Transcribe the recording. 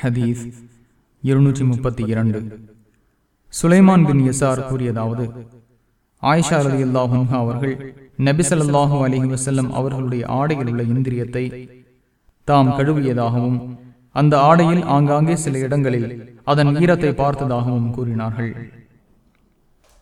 ஹதீஸ் இருநூற்றி முப்பத்தி இரண்டு. சுலைமான் பின் யசார் கூறியதாவது ஆயிஷா அலி அல்லாஹா அவர்கள் நபிசல்லாஹு அலஹி வசல்லம் அவர்களுடைய ஆடையில் உள்ள இந்திரியத்தை தாம் கழுவியதாகவும் அந்த ஆடையில் ஆங்காங்கே சில இடங்களில் அதன் ஈரத்தை பார்த்ததாகவும் கூறினார்கள்.